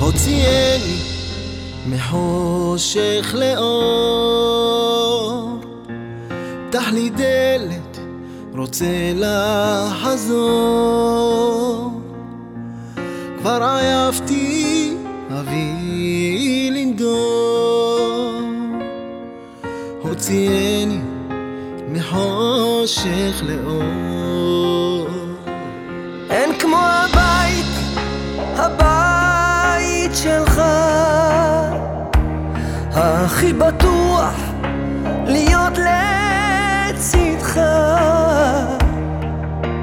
הוציאני מחושך לאור, פתח לי דלת, רוצה לחזור. כבר עייפתי, אבי לנדור. הוציאני מחושך לאור. אין כמו הבית, הבית שלך, הכי בטוח להיות לצדך.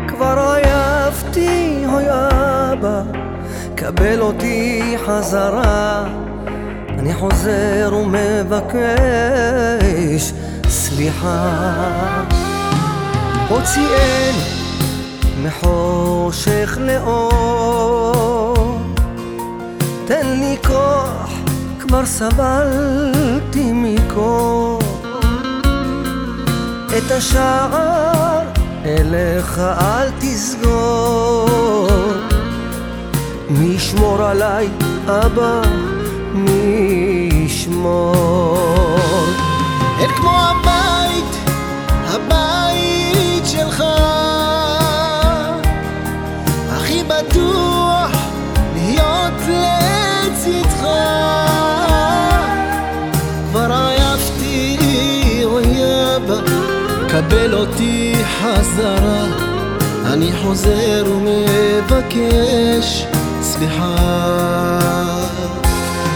כבר עייפתי, אוי אבא, קבל אותי חזרה. אני חוזר ומבקש סליחה. הוציאני מחושך לאור. תן לי כוח, כבר סבלתי מקור. את השער אליך אל תסגור. מי ישמור עליי, אבא? מי ישמור? אין כמו הבית, הבית שלך הכי בטוח להיות לצדך אבא, קבל אותי חזרה. אני חוזר ומבקש סליחה.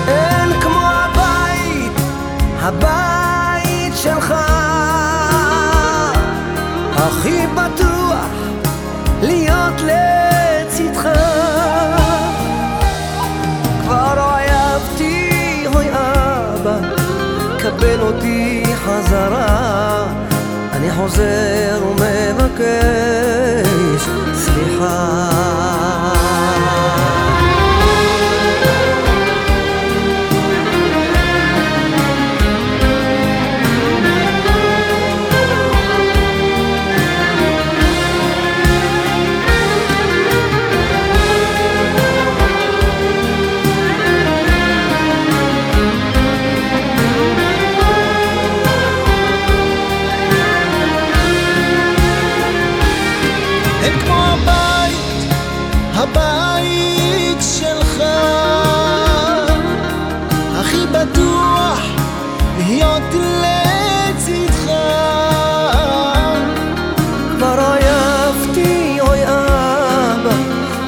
אין כמו הבית, הבית שלך. הכי בטוח להיות לצדך. קבל אותי חזרה חוזר ומבקש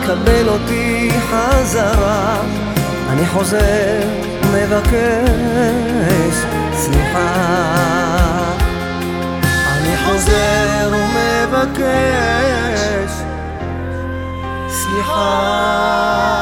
קבל אותי חזרה. אני חוזר, מבקש סליחה. אני חוזר ומבקש סליחה.